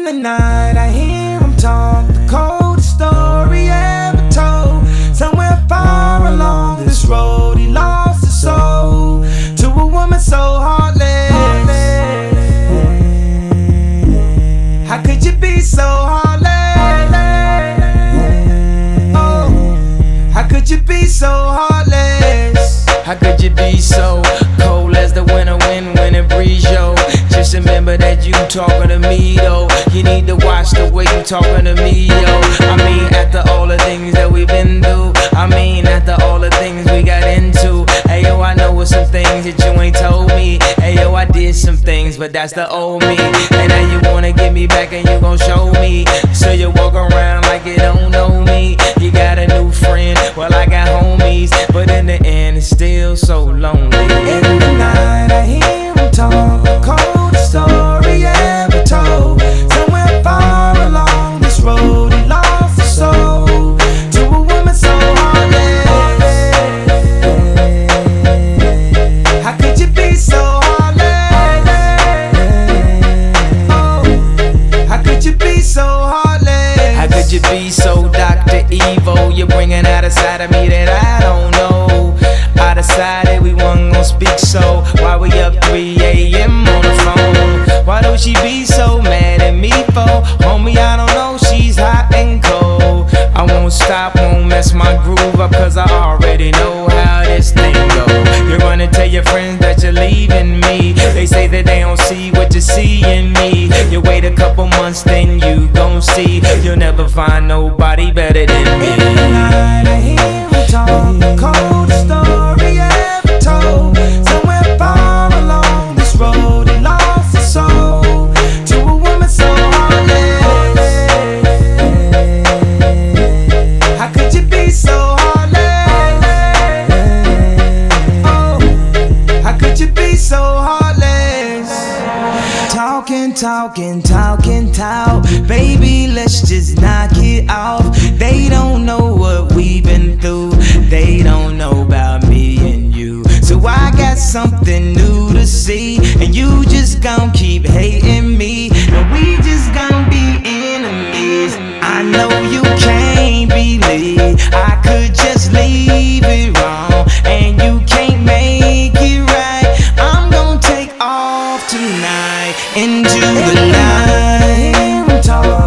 In the night, I hear him talk, the coldest story ever told. Somewhere far along this road, he lost his soul to a woman so heartless. How could you be so heartless? Oh, how could you be so heartless? How could you be so Just remember that you talking to me, though. You need to watch the way you talking to me, yo. I mean, after all the things that we've been through, I mean, after all the things we got into. Hey, yo, I know what some things that you ain't told me. Hey, yo, I did some things, but that's the old me. And now you wanna get me back and you gon' show me. So you walk around like you don't know me. You got a new friend, well, I got homies. But in the end, it's still so lonely. So Dr. Evil? You're bringing out a side of me that I don't know. I decided we wasn't gonna speak, so why we up 3 a.m. on the phone? Why don't she be so mad at me for? Homie, I don't know, she's hot and cold. I won't stop, won't mess my groove up, cause I already know how this thing go. You're gonna tell your friends that you're leaving me. They say that they don't see what you see in me. You wait a couple months, then you gon' see. You'll never find nobody better than me. In the night, I hear him talk, the story ever told. Somewhere far along this road, he lost his soul to a woman so heartless. How could you be so heartless? Oh, how could you be so heartless? Talking, talking, talking, talk. Baby, let's just knock it off. They don't know what we've been through. They don't know about me and you. So I got something new to see. And you just gon' keep hating me. the line. Talk.